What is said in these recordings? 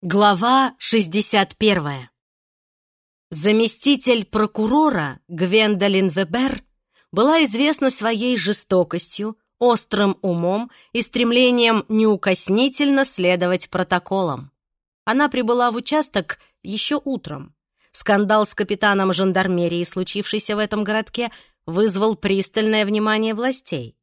Глава 61. Заместитель прокурора Гвендолин Вебер была известна своей жестокостью, острым умом и стремлением неукоснительно следовать протоколам. Она прибыла в участок еще утром. Скандал с капитаном жандармерии, случившийся в этом городке, вызвал пристальное внимание властей.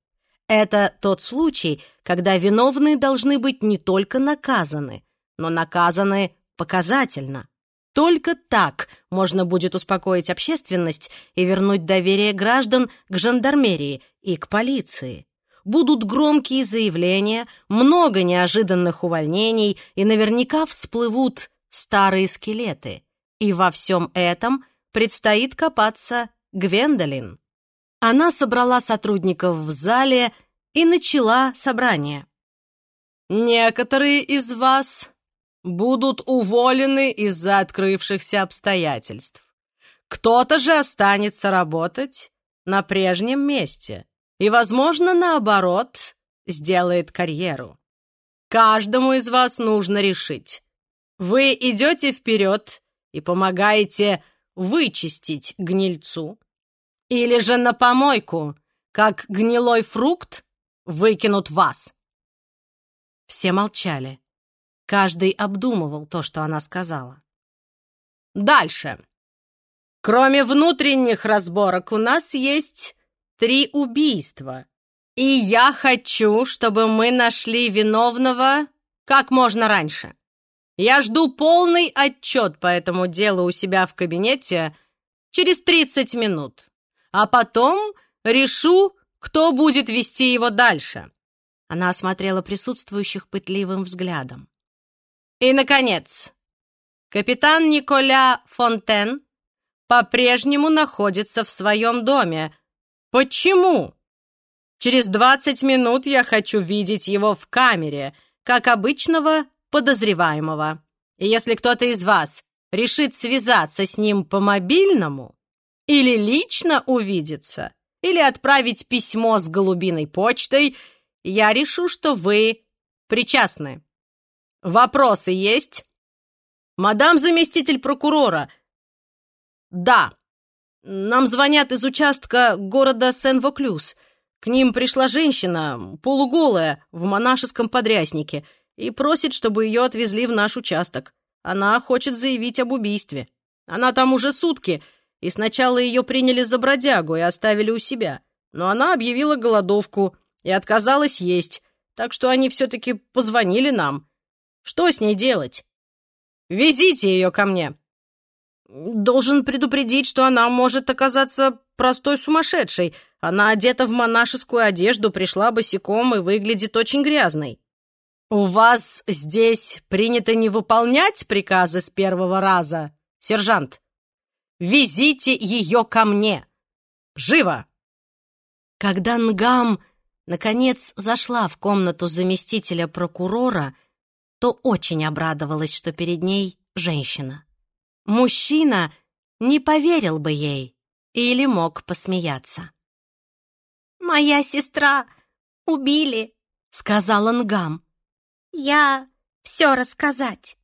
Это тот случай, когда виновные должны быть не только наказаны, но наказаны показательно. Только так можно будет успокоить общественность и вернуть доверие граждан к жандармерии и к полиции. Будут громкие заявления, много неожиданных увольнений, и наверняка всплывут старые скелеты. И во всем этом предстоит копаться Гвендолин. Она собрала сотрудников в зале и начала собрание. «Некоторые из вас будут уволены из-за открывшихся обстоятельств. Кто-то же останется работать на прежнем месте и, возможно, наоборот, сделает карьеру. Каждому из вас нужно решить. Вы идете вперед и помогаете вычистить гнильцу, или же на помойку, как гнилой фрукт, выкинут вас. Все молчали. Каждый обдумывал то, что она сказала. Дальше. Кроме внутренних разборок, у нас есть три убийства. И я хочу, чтобы мы нашли виновного как можно раньше. Я жду полный отчет по этому делу у себя в кабинете через 30 минут. А потом решу, кто будет вести его дальше. Она осмотрела присутствующих пытливым взглядом. И, наконец, капитан Николя Фонтен по-прежнему находится в своем доме. Почему? Через двадцать минут я хочу видеть его в камере, как обычного подозреваемого. И если кто-то из вас решит связаться с ним по мобильному или лично увидеться, или отправить письмо с голубиной почтой, я решу, что вы причастны. Вопросы есть? Мадам заместитель прокурора. Да. Нам звонят из участка города Сен-Воклюз. К ним пришла женщина, полуголая, в монашеском подряснике, и просит, чтобы ее отвезли в наш участок. Она хочет заявить об убийстве. Она там уже сутки, и сначала ее приняли за бродягу и оставили у себя. Но она объявила голодовку и отказалась есть, так что они все-таки позвонили нам. Что с ней делать? Везите ее ко мне. Должен предупредить, что она может оказаться простой сумасшедшей. Она одета в монашескую одежду, пришла босиком и выглядит очень грязной. У вас здесь принято не выполнять приказы с первого раза, сержант. Везите ее ко мне. Живо! Когда Нгам наконец зашла в комнату заместителя прокурора, то очень обрадовалась, что перед ней женщина. Мужчина не поверил бы ей или мог посмеяться. «Моя сестра убили», — сказал Ангам. «Я все рассказать».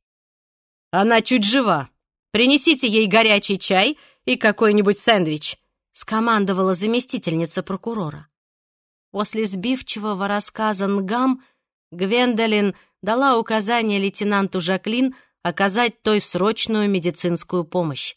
«Она чуть жива. Принесите ей горячий чай и какой-нибудь сэндвич», — скомандовала заместительница прокурора. После сбивчивого рассказа Нгам Гвендолин дала указание лейтенанту Жаклин оказать той срочную медицинскую помощь.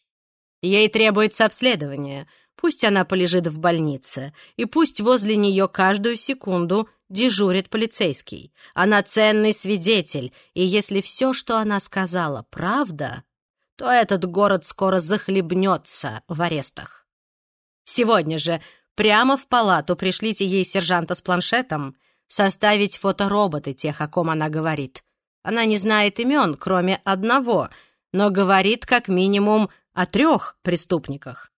Ей требуется обследование. Пусть она полежит в больнице, и пусть возле нее каждую секунду дежурит полицейский. Она ценный свидетель, и если все, что она сказала, правда, то этот город скоро захлебнется в арестах. Сегодня же прямо в палату пришлите ей сержанта с планшетом составить фотороботы тех, о ком она говорит. Она не знает имен, кроме одного, но говорит как минимум о трех преступниках.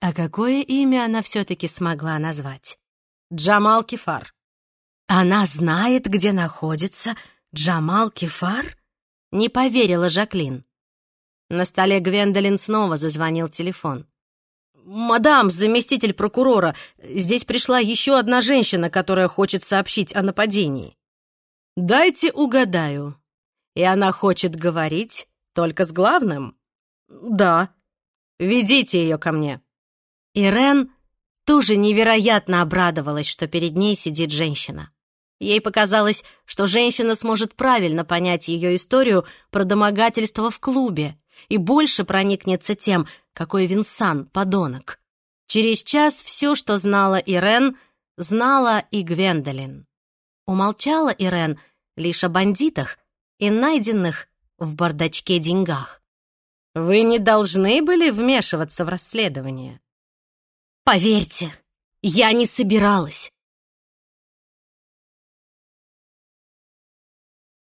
А какое имя она все-таки смогла назвать? Джамал Кефар. Она знает, где находится Джамал Кефар? Не поверила Жаклин. На столе Гвендолин снова зазвонил телефон. «Мадам, заместитель прокурора, здесь пришла еще одна женщина, которая хочет сообщить о нападении». «Дайте угадаю. И она хочет говорить только с главным? Да. Ведите ее ко мне. Ирен тоже невероятно обрадовалась, что перед ней сидит женщина. Ей показалось, что женщина сможет правильно понять ее историю про домогательство в клубе и больше проникнется тем, какой Винсан — подонок. Через час все, что знала Ирен, знала и Гвендолин. Умолчала Ирен лишь о бандитах и найденных в бардачке деньгах. Вы не должны были вмешиваться в расследование. Поверьте, я не собиралась.